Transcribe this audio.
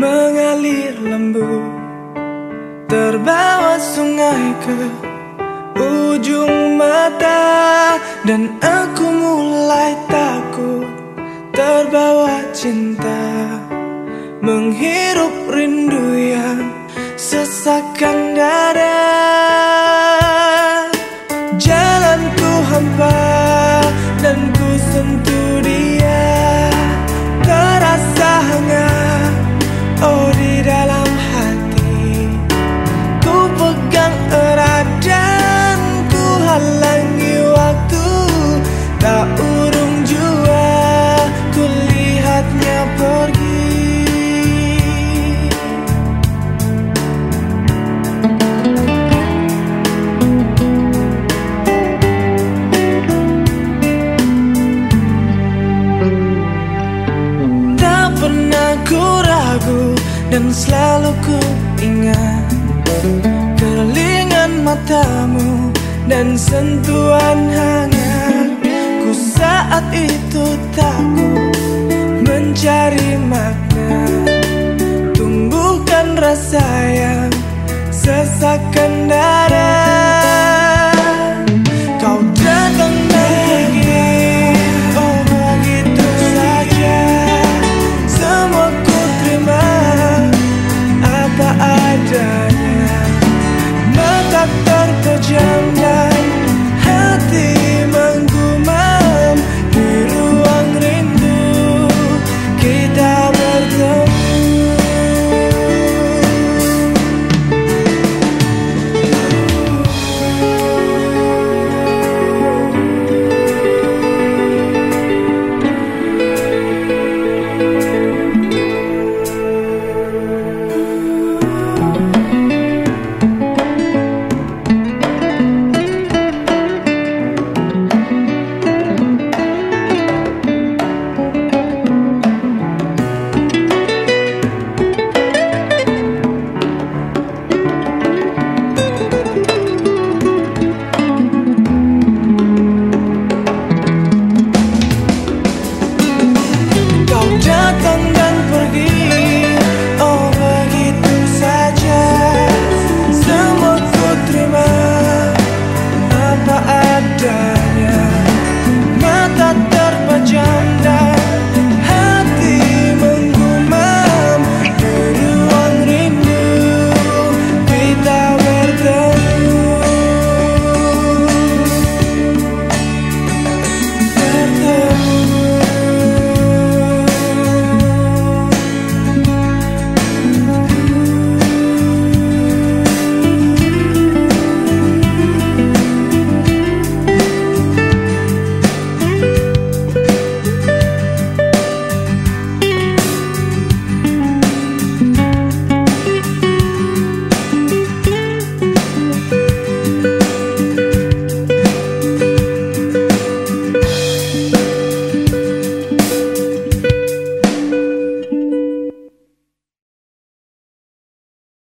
mengalir lembut Terbawa sungai ke ujung mata. Dan aku mulai takut terbawa cinta. Menghirup rindu yang sesakkan dada Jalanku hampa dan ku sentuh dia. Terasa hangat di dalam hati. Ku pegang erat dan ku halangi waktu. Tak urung jua ku lihatnya pergi. Tak pernah ku ragu dan selalu ku ingat Kelingan matamu dan sentuhan hangat. Ku saat itu takut mencari makna. Tumbuhkan rasa yang sesakan